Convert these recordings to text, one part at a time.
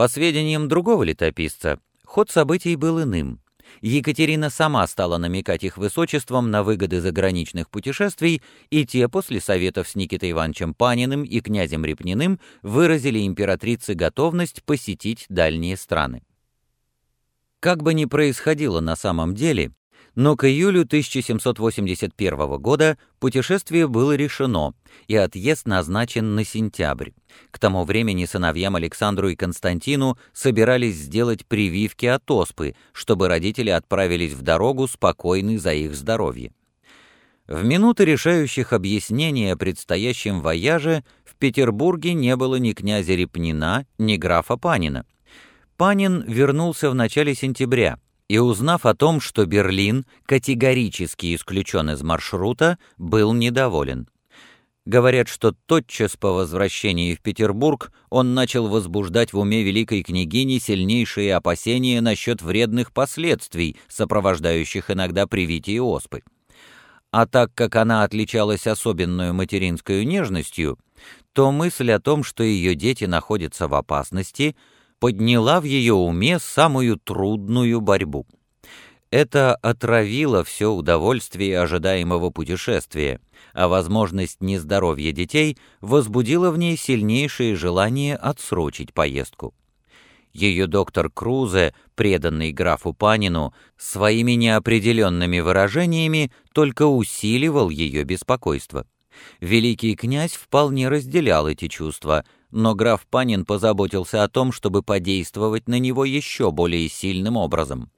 По сведениям другого летописца, ход событий был иным. Екатерина сама стала намекать их высочеством на выгоды заграничных путешествий, и те после советов с Никитой Ивановичем Паниным и князем Репниным выразили императрице готовность посетить дальние страны. Как бы ни происходило на самом деле, но к июлю 1781 года путешествие было решено, и отъезд назначен на сентябрь. К тому времени сыновьям Александру и Константину собирались сделать прививки от оспы, чтобы родители отправились в дорогу спокойны за их здоровье. В минуты решающих объяснений о предстоящем вояже в Петербурге не было ни князя Репнина, ни графа Панина. Панин вернулся в начале сентября – и, узнав о том, что Берлин категорически исключен из маршрута, был недоволен. Говорят, что тотчас по возвращении в Петербург он начал возбуждать в уме великой княгини сильнейшие опасения насчет вредных последствий, сопровождающих иногда привитие оспы. А так как она отличалась особенную материнской нежностью, то мысль о том, что ее дети находятся в опасности – подняла в ее уме самую трудную борьбу. Это отравило все удовольствие ожидаемого путешествия, а возможность нездоровья детей возбудила в ней сильнейшее желание отсрочить поездку. Ее доктор Крузе, преданный графу Панину, своими неопределенными выражениями только усиливал ее беспокойство. Великий князь вполне разделял эти чувства – но граф Панин позаботился о том, чтобы подействовать на него еще более сильным образом.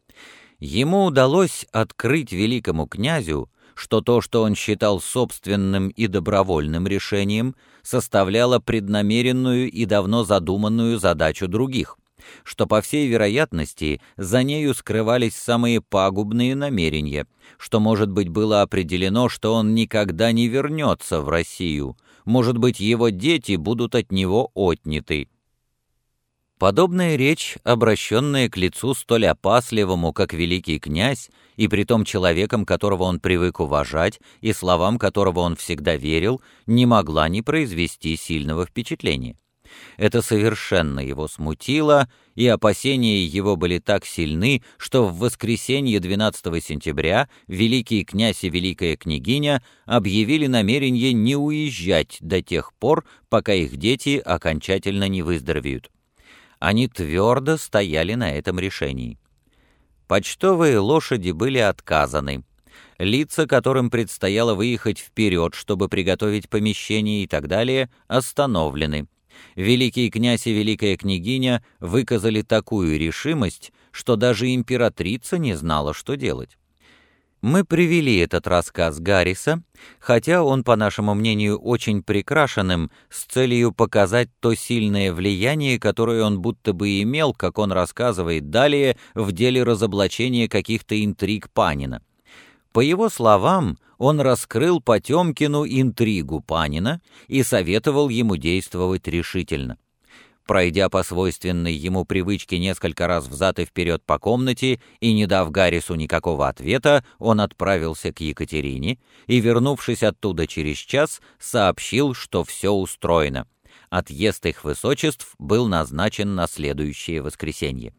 Ему удалось открыть великому князю, что то, что он считал собственным и добровольным решением, составляло преднамеренную и давно задуманную задачу других, что, по всей вероятности, за нею скрывались самые пагубные намерения, что, может быть, было определено, что он никогда не вернется в Россию, может быть, его дети будут от него отняты. Подобная речь, обращенная к лицу столь опасливому, как великий князь, и притом человеком, которого он привык уважать, и словам которого он всегда верил, не могла не произвести сильного впечатления. Это совершенно его смутило, и опасения его были так сильны, что в воскресенье 12 сентября великий князь и великая княгиня объявили намерение не уезжать до тех пор, пока их дети окончательно не выздоровеют. Они твердо стояли на этом решении. Почтовые лошади были отказаны. Лица, которым предстояло выехать вперед, чтобы приготовить помещение и так далее, остановлены великий князь и великая княгиня выказали такую решимость, что даже императрица не знала, что делать. Мы привели этот рассказ Гарриса, хотя он, по нашему мнению, очень прикрашенным, с целью показать то сильное влияние, которое он будто бы имел, как он рассказывает далее, в деле разоблачения каких-то интриг Панина. По его словам, он раскрыл Потемкину интригу Панина и советовал ему действовать решительно. Пройдя по свойственной ему привычке несколько раз взад и вперед по комнате и не дав Гаррису никакого ответа, он отправился к Екатерине и, вернувшись оттуда через час, сообщил, что все устроено. Отъезд их высочеств был назначен на следующее воскресенье.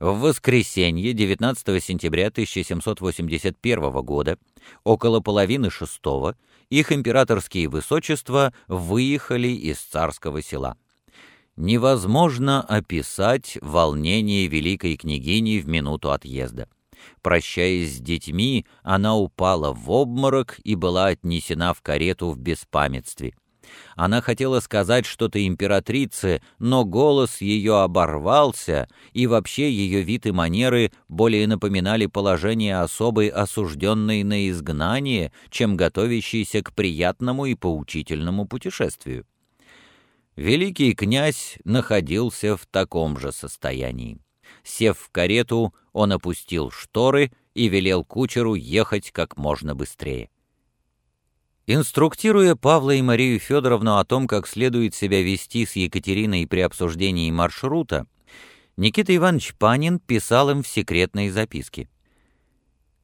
В воскресенье, 19 сентября 1781 года, около половины шестого, их императорские высочества выехали из царского села. Невозможно описать волнение великой княгини в минуту отъезда. Прощаясь с детьми, она упала в обморок и была отнесена в карету в беспамятстве. Она хотела сказать что-то императрице, но голос ее оборвался, и вообще ее вид и манеры более напоминали положение особой, осужденной на изгнание, чем готовящейся к приятному и поучительному путешествию. Великий князь находился в таком же состоянии. Сев в карету, он опустил шторы и велел кучеру ехать как можно быстрее. Инструктируя Павла и Марию Федоровну о том, как следует себя вести с Екатериной при обсуждении маршрута, Никита Иванович Панин писал им в секретной записке.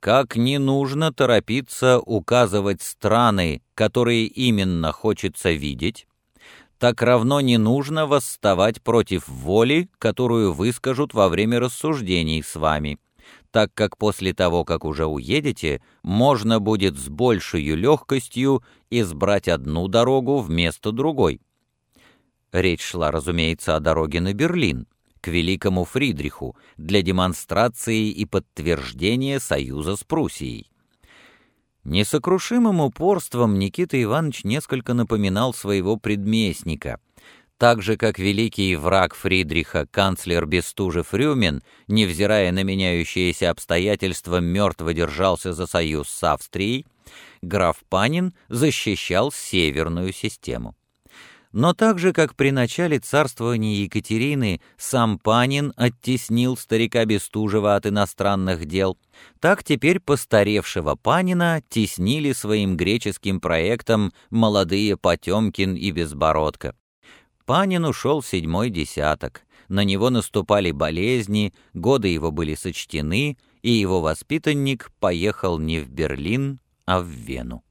«Как не нужно торопиться указывать страны, которые именно хочется видеть, так равно не нужно восставать против воли, которую выскажут во время рассуждений с вами, так как после того, как уже уедете, можно будет с большей легкостью избрать одну дорогу вместо другой. Речь шла, разумеется, о дороге на Берлин, к великому Фридриху, для демонстрации и подтверждения союза с Пруссией. Несокрушимым упорством Никита Иванович несколько напоминал своего предместника. Так же, как великий враг Фридриха, канцлер Бестужев Рюмин, невзирая на меняющиеся обстоятельства, мертво держался за союз с Австрией, граф Панин защищал северную систему. Но так же, как при начале царствования Екатерины сам Панин оттеснил старика Бестужева от иностранных дел, так теперь постаревшего Панина теснили своим греческим проектом молодые Потемкин и Безбородко. Панин ушел седьмой десяток, на него наступали болезни, годы его были сочтены, и его воспитанник поехал не в Берлин, а в Вену.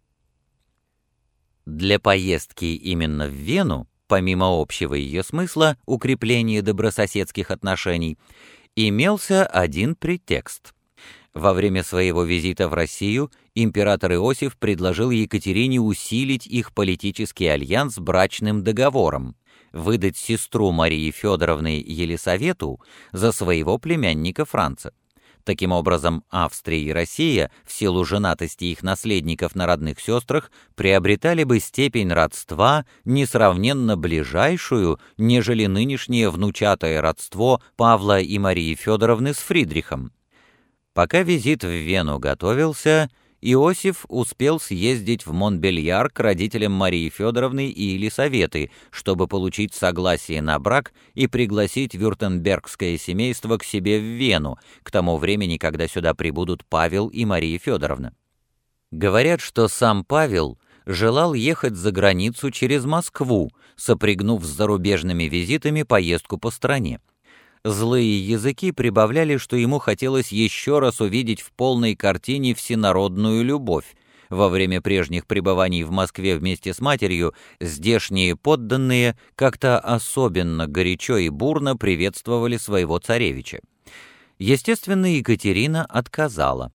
Для поездки именно в Вену, помимо общего ее смысла, укрепления добрососедских отношений, имелся один претекст. Во время своего визита в Россию император Иосиф предложил Екатерине усилить их политический альянс брачным договором, выдать сестру Марии Федоровны Елисавету за своего племянника Франца. Таким образом, Австрия и Россия, в силу женатости их наследников на родных сестрах, приобретали бы степень родства несравненно ближайшую, нежели нынешнее внучатое родство Павла и Марии Федоровны с Фридрихом. Пока визит в Вену готовился, Иосиф успел съездить в Монбельяр к родителям Марии Федоровны и Елисаветы, чтобы получить согласие на брак и пригласить вюртембергское семейство к себе в Вену, к тому времени, когда сюда прибудут Павел и Мария Федоровна. Говорят, что сам Павел желал ехать за границу через Москву, сопрягнув с зарубежными визитами поездку по стране. Злые языки прибавляли, что ему хотелось еще раз увидеть в полной картине всенародную любовь. Во время прежних пребываний в Москве вместе с матерью здешние подданные как-то особенно горячо и бурно приветствовали своего царевича. Естественно, Екатерина отказала.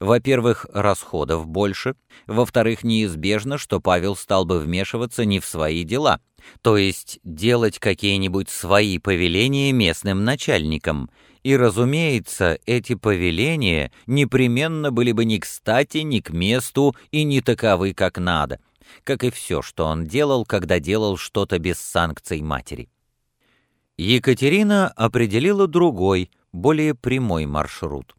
Во-первых, расходов больше, во-вторых, неизбежно, что Павел стал бы вмешиваться не в свои дела, то есть делать какие-нибудь свои повеления местным начальникам, и, разумеется, эти повеления непременно были бы ни кстати, ни к месту и не таковы, как надо, как и все, что он делал, когда делал что-то без санкций матери. Екатерина определила другой, более прямой маршрут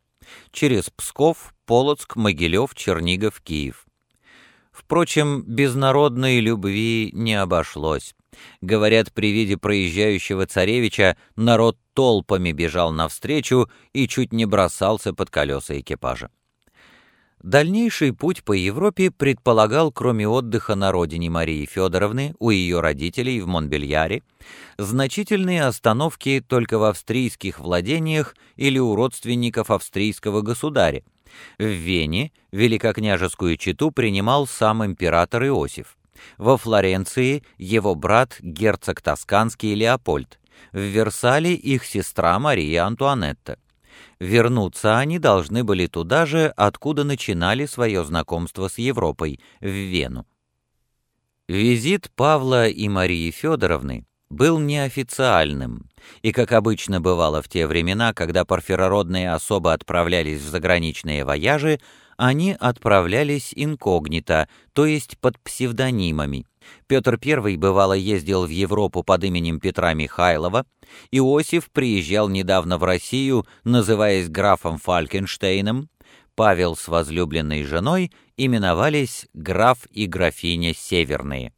через Псков, Полоцк, Могилев, Чернигов, Киев. Впрочем, без народной любви не обошлось. Говорят, при виде проезжающего царевича народ толпами бежал навстречу и чуть не бросался под колеса экипажа. Дальнейший путь по Европе предполагал, кроме отдыха на родине Марии Федоровны, у ее родителей в Монбельяре, значительные остановки только в австрийских владениях или у родственников австрийского государя. В Вене великокняжескую чету принимал сам император Иосиф. Во Флоренции его брат герцог Тосканский Леопольд. В Версале их сестра Мария Антуанетта. Вернуться они должны были туда же, откуда начинали свое знакомство с Европой, в Вену. Визит Павла и Марии Федоровны был неофициальным, и, как обычно бывало в те времена, когда парфирородные особы отправлялись в заграничные вояжи, они отправлялись инкогнито, то есть под псевдонимами. Петр I бывало ездил в Европу под именем Петра Михайлова, Иосиф приезжал недавно в Россию, называясь графом Фалькенштейном, Павел с возлюбленной женой именовались граф и графиня Северные.